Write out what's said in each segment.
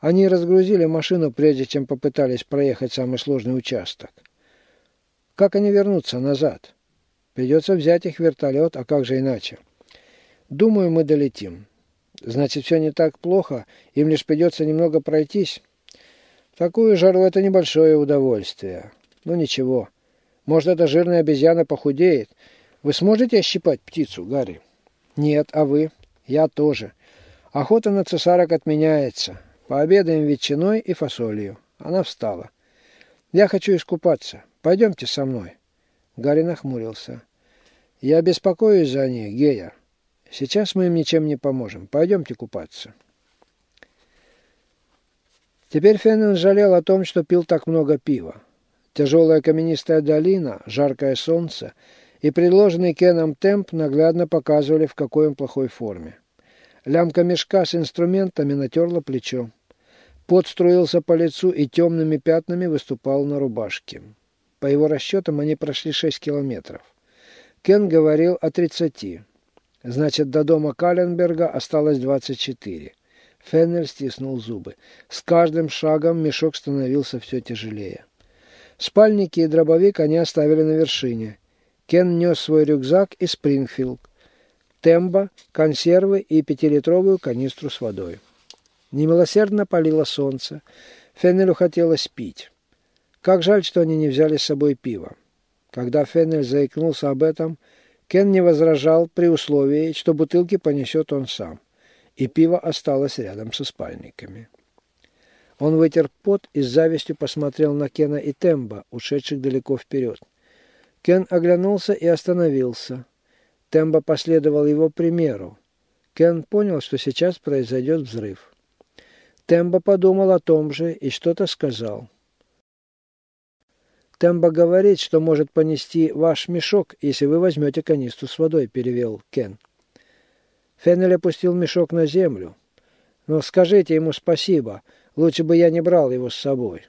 Они разгрузили машину, прежде чем попытались проехать самый сложный участок. Как они вернутся назад? Придется взять их вертолет, а как же иначе? Думаю, мы долетим. Значит, все не так плохо, им лишь придется немного пройтись. В такую жару это небольшое удовольствие. Ну ничего. Может, эта жирная обезьяна похудеет. Вы сможете ощипать птицу, Гарри? Нет, а вы? Я тоже. Охота на цесарок отменяется. Пообедаем ветчиной и фасолью. Она встала. Я хочу искупаться. Пойдемте со мной. Гарри нахмурился. Я беспокоюсь за них, Гея. Сейчас мы им ничем не поможем. Пойдемте купаться. Теперь Феннон жалел о том, что пил так много пива. Тяжелая каменистая долина, жаркое солнце и предложенный Кеном темп наглядно показывали, в какой он плохой форме. Лямка мешка с инструментами натерла плечо. Пот струился по лицу и темными пятнами выступал на рубашке. По его расчетам они прошли шесть километров. Кен говорил о тридцати. Значит, до дома Каленберга осталось двадцать четыре. Феннель стиснул зубы. С каждым шагом мешок становился все тяжелее. Спальники и дробовик они оставили на вершине. Кен нес свой рюкзак и Спрингфилд. Тембо, консервы и пятилитровую канистру с водой. Немилосердно палило солнце. Феннелю хотелось пить. Как жаль, что они не взяли с собой пиво. Когда Феннель заикнулся об этом, Кен не возражал при условии, что бутылки понесет он сам и пиво осталось рядом со спальниками. Он вытер пот и с завистью посмотрел на Кена и Темба, ушедших далеко вперед. Кен оглянулся и остановился. Темба последовал его примеру. Кен понял, что сейчас произойдет взрыв. Темба подумал о том же и что-то сказал. «Темба говорит, что может понести ваш мешок, если вы возьмете канистру с водой», — перевел Кен. Феннель опустил мешок на землю. «Но скажите ему спасибо. Лучше бы я не брал его с собой».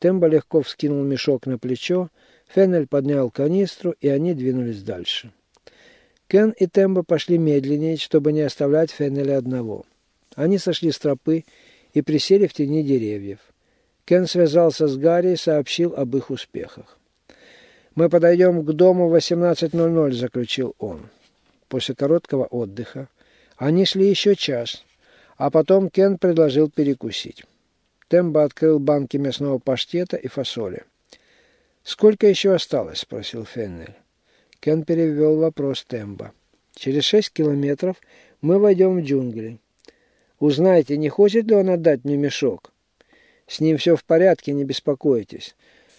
Тембо легко вскинул мешок на плечо, Феннель поднял канистру, и они двинулись дальше. Кен и Тембо пошли медленнее, чтобы не оставлять Феннеля одного. Они сошли с тропы и присели в тени деревьев. Кен связался с Гарри и сообщил об их успехах. «Мы подойдем к дому в 18.00», — заключил он после короткого отдыха. Они шли еще час, а потом Кен предложил перекусить. Тембо открыл банки мясного паштета и фасоли. «Сколько еще осталось?» – спросил Феннель. Кен перевел вопрос Тембо. «Через шесть километров мы войдем в джунгли. Узнайте, не хочет ли он отдать мне мешок? С ним все в порядке, не беспокойтесь.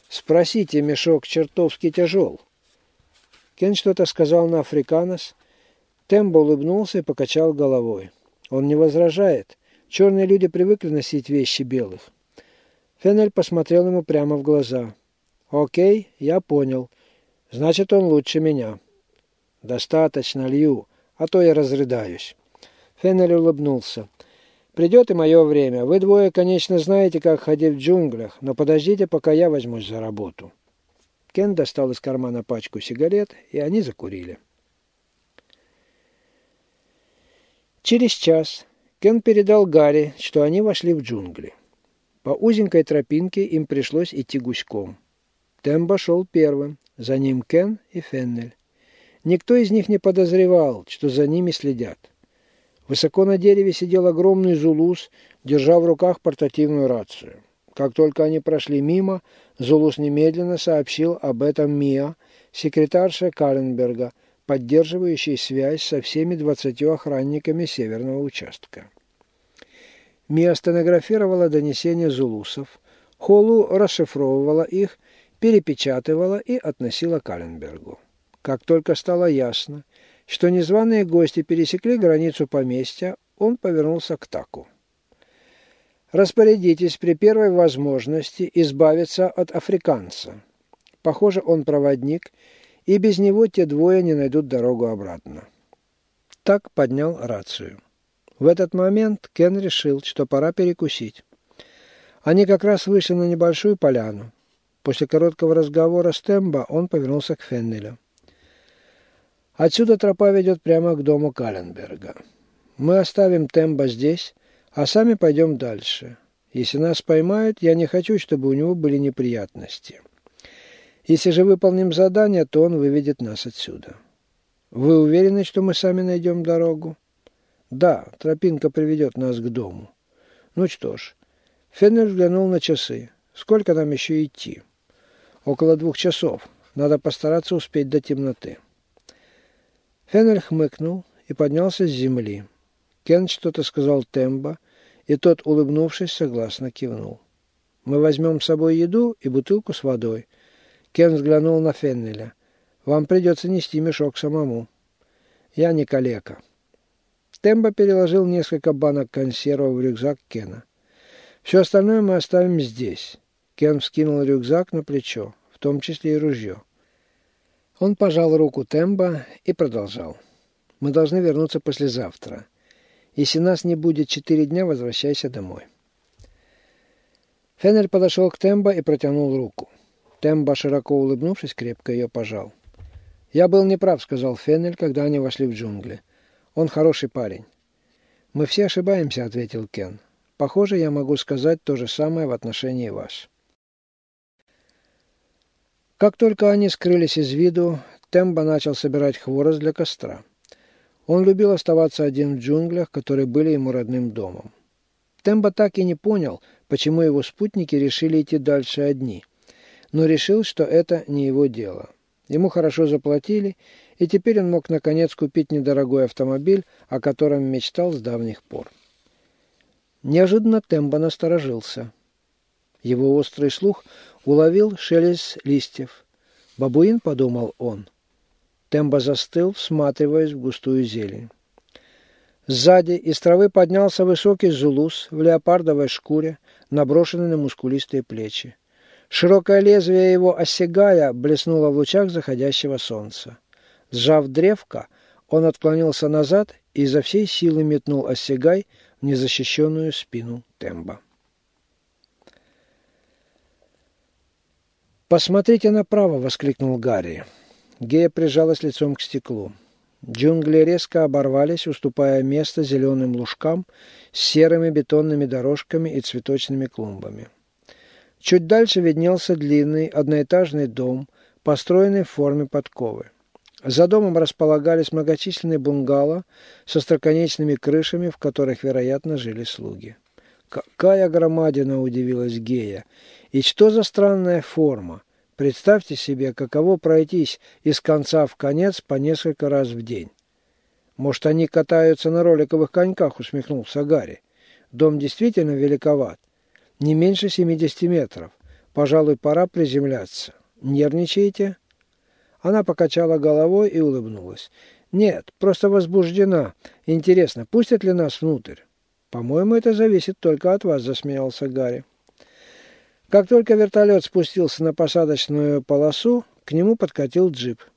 Спросите, мешок чертовски тяжел». Кен что-то сказал на африканос, Тембо улыбнулся и покачал головой. Он не возражает. Черные люди привыкли носить вещи белых. Феннель посмотрел ему прямо в глаза. «Окей, я понял. Значит, он лучше меня». «Достаточно, Лью, а то я разрыдаюсь». Феннель улыбнулся. «Придет и мое время. Вы двое, конечно, знаете, как ходить в джунглях, но подождите, пока я возьмусь за работу». Кен достал из кармана пачку сигарет, и они закурили. Через час Кен передал Гарри, что они вошли в джунгли. По узенькой тропинке им пришлось идти гуськом. Тембо шел первым, за ним Кен и Феннель. Никто из них не подозревал, что за ними следят. Высоко на дереве сидел огромный зулус, держа в руках портативную рацию. Как только они прошли мимо, Зулус немедленно сообщил об этом Миа, секретарше Каленберга – поддерживающий связь со всеми двадцатью охранниками северного участка. Мия стенографировала донесения зулусов, Холу расшифровывала их, перепечатывала и относила Каленбергу. Как только стало ясно, что незваные гости пересекли границу поместья, он повернулся к Таку. «Распорядитесь при первой возможности избавиться от африканца. Похоже, он проводник и без него те двое не найдут дорогу обратно. Так поднял рацию. В этот момент Кен решил, что пора перекусить. Они как раз вышли на небольшую поляну. После короткого разговора с Тембо он повернулся к Феннелю. Отсюда тропа ведет прямо к дому Каленберга. Мы оставим Тембо здесь, А сами пойдем дальше. Если нас поймают, я не хочу, чтобы у него были неприятности. Если же выполним задание, то он выведет нас отсюда. Вы уверены, что мы сами найдем дорогу? Да, тропинка приведет нас к дому. Ну что ж, Феннер взглянул на часы. Сколько нам еще идти? Около двух часов. Надо постараться успеть до темноты. Феннель хмыкнул и поднялся с земли. Кен что-то сказал Тембо, и тот, улыбнувшись, согласно кивнул. «Мы возьмем с собой еду и бутылку с водой». Кен взглянул на Феннеля. «Вам придется нести мешок самому». «Я не калека». Тембо переложил несколько банок консервов в рюкзак Кена. «Все остальное мы оставим здесь». Кен вскинул рюкзак на плечо, в том числе и ружье. Он пожал руку Тембо и продолжал. «Мы должны вернуться послезавтра. Если нас не будет четыре дня, возвращайся домой». Феннель подошел к Тембо и протянул руку. Тембо, широко улыбнувшись, крепко ее пожал. «Я был неправ», — сказал Феннель, когда они вошли в джунгли. «Он хороший парень». «Мы все ошибаемся», — ответил Кен. «Похоже, я могу сказать то же самое в отношении вас». Как только они скрылись из виду, Тембо начал собирать хворост для костра. Он любил оставаться один в джунглях, которые были ему родным домом. Тембо так и не понял, почему его спутники решили идти дальше одни, но решил, что это не его дело. Ему хорошо заплатили, и теперь он мог наконец купить недорогой автомобиль, о котором мечтал с давних пор. Неожиданно Тембо насторожился. Его острый слух уловил шелест листьев. «Бабуин», — подумал он, — Тембо застыл, всматриваясь в густую зелень. Сзади из травы поднялся высокий зулус в леопардовой шкуре, наброшенный на мускулистые плечи. Широкое лезвие его осягая блеснуло в лучах заходящего солнца. Сжав древко, он отклонился назад и изо всей силы метнул осягай в незащищенную спину Темба. «Посмотрите направо!» — воскликнул Гарри. Гея прижалась лицом к стеклу. Джунгли резко оборвались, уступая место зеленым лужкам с серыми бетонными дорожками и цветочными клумбами. Чуть дальше виднелся длинный одноэтажный дом, построенный в форме подковы. За домом располагались многочисленные бунгало со строконечными крышами, в которых, вероятно, жили слуги. «Какая громадина!» – удивилась Гея. «И что за странная форма? Представьте себе, каково пройтись из конца в конец по несколько раз в день. Может, они катаются на роликовых коньках, усмехнулся Гарри. Дом действительно великоват. Не меньше 70 метров. Пожалуй, пора приземляться. Нервничаете? Она покачала головой и улыбнулась. Нет, просто возбуждена. Интересно, пустят ли нас внутрь? По-моему, это зависит только от вас, засмеялся Гарри. Как только вертолет спустился на посадочную полосу, к нему подкатил джип –